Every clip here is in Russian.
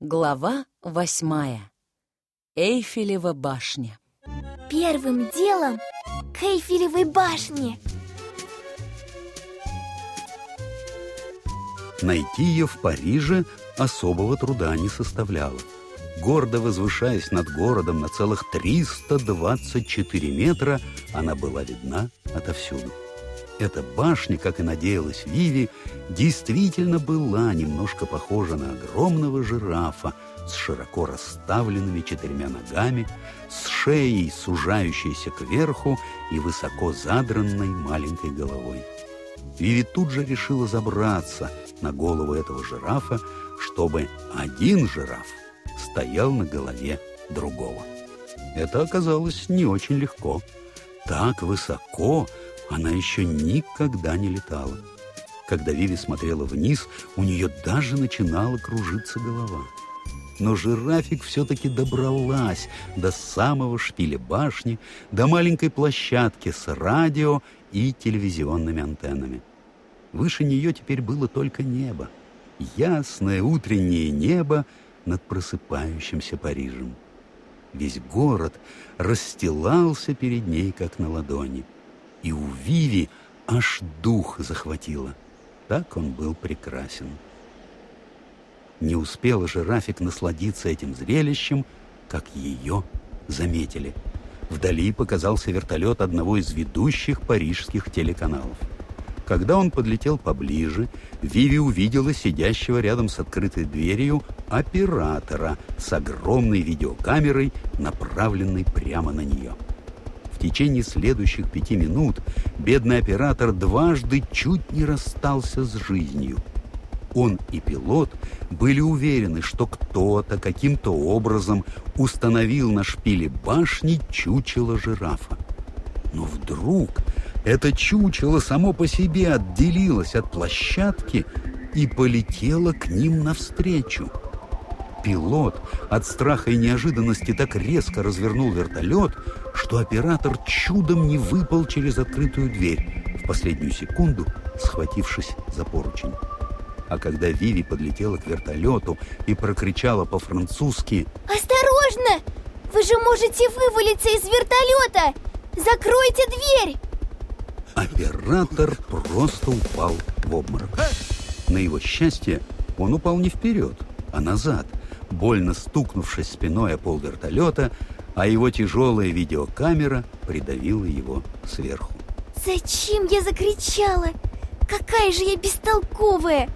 Глава восьмая. Эйфелева башня. Первым делом к Эйфелевой башне. Найти ее в Париже особого труда не составляло. Гордо возвышаясь над городом на целых 324 метра, она была видна отовсюду. Эта башня, как и надеялась Виви, действительно была немножко похожа на огромного жирафа с широко расставленными четырьмя ногами, с шеей, сужающейся кверху и высоко задранной маленькой головой. Виви тут же решила забраться на голову этого жирафа, чтобы один жираф стоял на голове другого. Это оказалось не очень легко. Так высоко она еще никогда не летала. Когда Виви смотрела вниз, у нее даже начинала кружиться голова. Но жирафик все-таки добралась до самого шпиля башни, до маленькой площадки с радио и телевизионными антеннами. Выше нее теперь было только небо. Ясное утреннее небо над просыпающимся Парижем. Весь город расстилался перед ней, как на ладони — и у Виви аж дух захватило. Так он был прекрасен. Не успела же Рафик насладиться этим зрелищем, как ее заметили. Вдали показался вертолет одного из ведущих парижских телеканалов. Когда он подлетел поближе, Виви увидела сидящего рядом с открытой дверью оператора с огромной видеокамерой, направленной прямо на нее. В течение следующих пяти минут бедный оператор дважды чуть не расстался с жизнью. Он и пилот были уверены, что кто-то каким-то образом установил на шпиле башни чучело жирафа. Но вдруг это чучело само по себе отделилось от площадки и полетело к ним навстречу. Пилот от страха и неожиданности так резко развернул вертолет, что оператор чудом не выпал через открытую дверь, в последнюю секунду схватившись за поручень. А когда Виви подлетела к вертолету и прокричала по-французски «Осторожно! Вы же можете вывалиться из вертолета! Закройте дверь!» Оператор просто упал в обморок. На его счастье он упал не вперед, а назад – больно стукнувшись спиной о пол вертолета, а его тяжелая видеокамера придавила его сверху. Зачем я закричала? Какая же я бестолковая!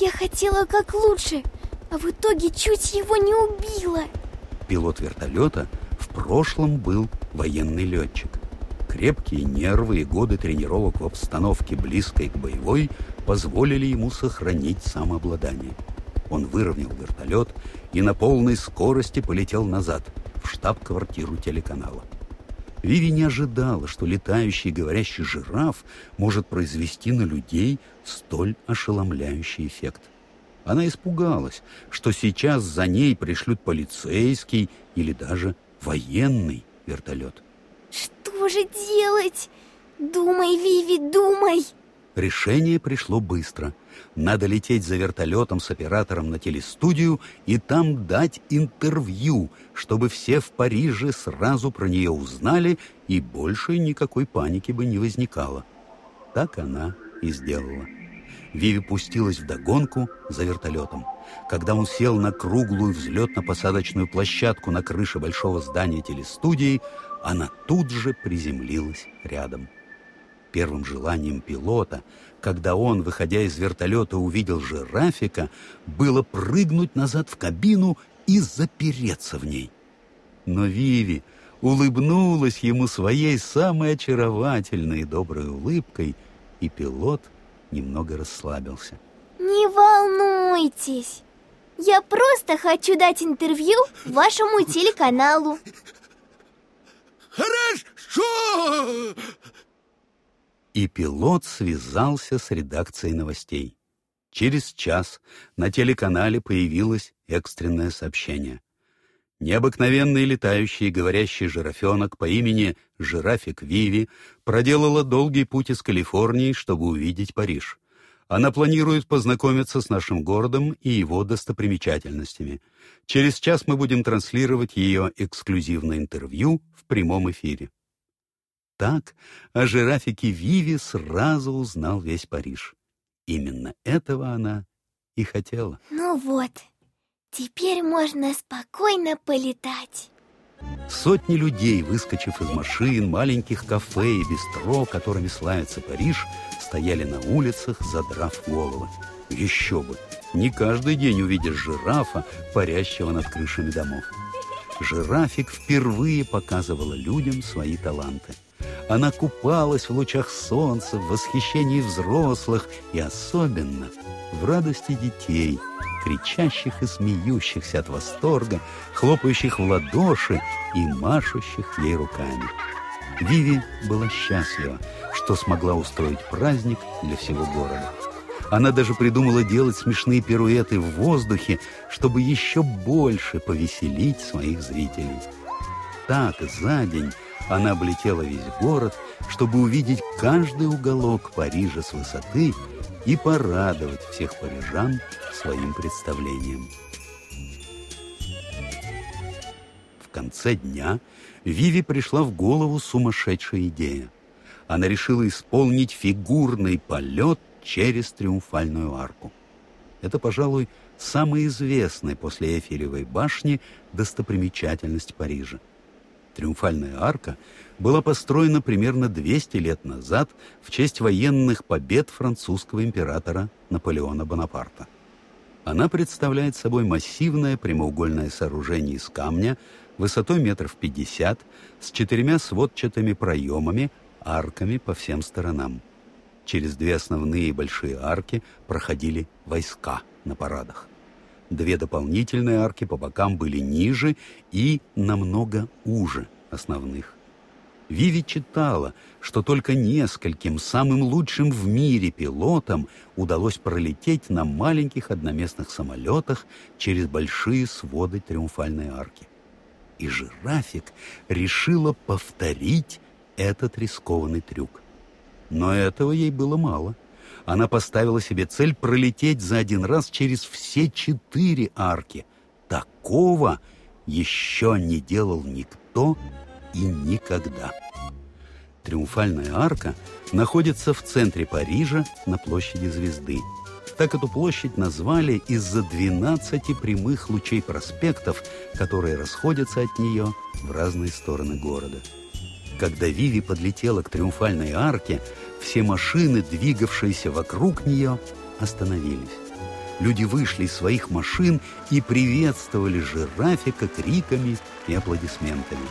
Я хотела как лучше, а в итоге чуть его не убила. Пилот вертолета в прошлом был военный летчик. Крепкие нервы и годы тренировок в обстановке близкой к боевой позволили ему сохранить самообладание. Он выровнял вертолет и на полной скорости полетел назад, в штаб-квартиру телеканала. Виви не ожидала, что летающий говорящий жираф может произвести на людей столь ошеломляющий эффект. Она испугалась, что сейчас за ней пришлют полицейский или даже военный вертолет. Что же делать? Думай, Виви, думай! Решение пришло быстро. Надо лететь за вертолетом с оператором на телестудию и там дать интервью, чтобы все в Париже сразу про нее узнали и больше никакой паники бы не возникало. Так она и сделала. Виви пустилась в догонку за вертолетом. Когда он сел на круглую взлетно-посадочную площадку на крыше большого здания телестудии, она тут же приземлилась рядом. Первым желанием пилота, когда он, выходя из вертолета, увидел жирафика, было прыгнуть назад в кабину и запереться в ней. Но Виви улыбнулась ему своей самой очаровательной и доброй улыбкой, и пилот немного расслабился. Не волнуйтесь, я просто хочу дать интервью вашему телеканалу. Хорошо! И пилот связался с редакцией новостей. Через час на телеканале появилось экстренное сообщение. Необыкновенный летающий говорящий жирафенок по имени Жирафик Виви проделала долгий путь из Калифорнии, чтобы увидеть Париж. Она планирует познакомиться с нашим городом и его достопримечательностями. Через час мы будем транслировать ее эксклюзивное интервью в прямом эфире. Так о жирафике Виви сразу узнал весь Париж. Именно этого она и хотела. Ну вот, теперь можно спокойно полетать. Сотни людей, выскочив из машин, маленьких кафе и бистро, которыми славится Париж, стояли на улицах, задрав головы. Еще бы! Не каждый день увидишь жирафа, парящего над крышами домов. Жирафик впервые показывала людям свои таланты. Она купалась в лучах солнца, в восхищении взрослых и особенно в радости детей – кричащих и смеющихся от восторга, хлопающих в ладоши и машущих ей руками. Виви была счастлива, что смогла устроить праздник для всего города. Она даже придумала делать смешные пируэты в воздухе, чтобы еще больше повеселить своих зрителей. Так за день она облетела весь город, чтобы увидеть каждый уголок Парижа с высоты и порадовать всех парижан своим представлением. В конце дня Виви пришла в голову сумасшедшая идея. Она решила исполнить фигурный полет через Триумфальную арку. Это, пожалуй, самая известная после Эйфелевой башни достопримечательность Парижа. Триумфальная арка была построена примерно 200 лет назад в честь военных побед французского императора Наполеона Бонапарта. Она представляет собой массивное прямоугольное сооружение из камня высотой метров 50 с четырьмя сводчатыми проемами, арками по всем сторонам. Через две основные большие арки проходили войска на парадах. Две дополнительные арки по бокам были ниже и намного уже основных. Виви читала, что только нескольким самым лучшим в мире пилотам удалось пролететь на маленьких одноместных самолетах через большие своды Триумфальной арки. И жирафик решила повторить этот рискованный трюк. Но этого ей было мало. Она поставила себе цель пролететь за один раз через все четыре арки. Такого еще не делал никто и никогда. Триумфальная арка находится в центре Парижа на площади Звезды. Так эту площадь назвали из-за 12 прямых лучей проспектов, которые расходятся от нее в разные стороны города. Когда Виви подлетела к Триумфальной арке, все машины, двигавшиеся вокруг нее, остановились. Люди вышли из своих машин и приветствовали жирафика криками и аплодисментами.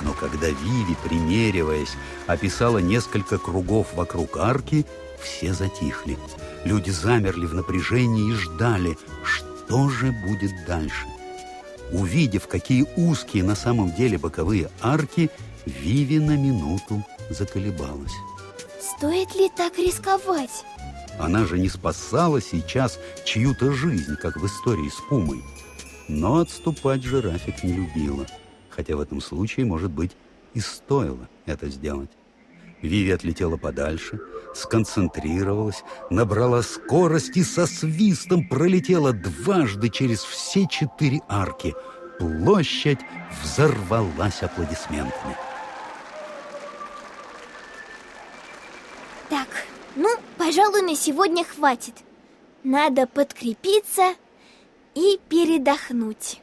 Но когда Виви, примериваясь, описала несколько кругов вокруг арки, все затихли. Люди замерли в напряжении и ждали, что же будет дальше. Увидев, какие узкие на самом деле боковые арки, Виви на минуту заколебалась. Стоит ли так рисковать? Она же не спасала сейчас чью-то жизнь, как в истории с Пумой. Но отступать жирафик не любила хотя в этом случае, может быть, и стоило это сделать. Виви отлетела подальше, сконцентрировалась, набрала скорость и со свистом пролетела дважды через все четыре арки. Площадь взорвалась аплодисментами. Так, ну, пожалуй, на сегодня хватит. Надо подкрепиться и передохнуть.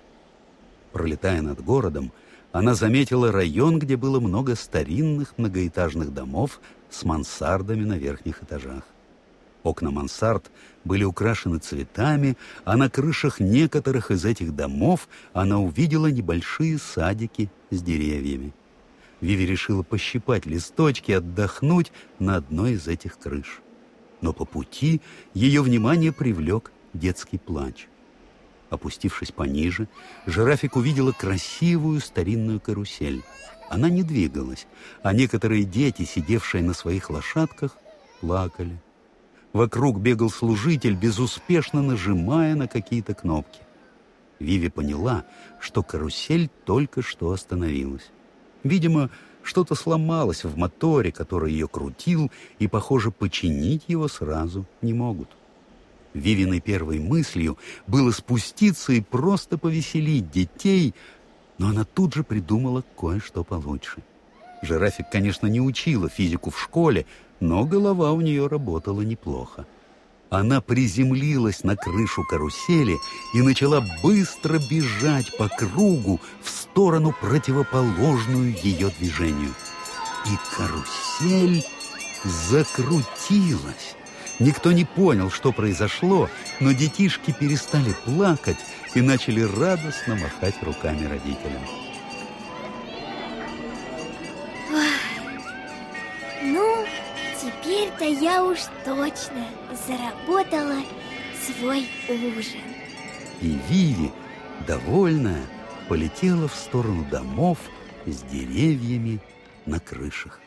Пролетая над городом, она заметила район, где было много старинных многоэтажных домов с мансардами на верхних этажах. Окна мансард были украшены цветами, а на крышах некоторых из этих домов она увидела небольшие садики с деревьями. Виви решила пощипать листочки, отдохнуть на одной из этих крыш. Но по пути ее внимание привлек детский плач. Опустившись пониже, жирафик увидела красивую старинную карусель. Она не двигалась, а некоторые дети, сидевшие на своих лошадках, плакали. Вокруг бегал служитель, безуспешно нажимая на какие-то кнопки. Виви поняла, что карусель только что остановилась. Видимо, Что-то сломалось в моторе, который ее крутил, и, похоже, починить его сразу не могут. Вивиной первой мыслью было спуститься и просто повеселить детей, но она тут же придумала кое-что получше. Жирафик, конечно, не учила физику в школе, но голова у нее работала неплохо. Она приземлилась на крышу карусели и начала быстро бежать по кругу в сторону, противоположную ее движению. И карусель закрутилась. Никто не понял, что произошло, но детишки перестали плакать и начали радостно махать руками родителям. Теперь-то я уж точно заработала свой ужин. И Виви, довольная, полетела в сторону домов с деревьями на крышах.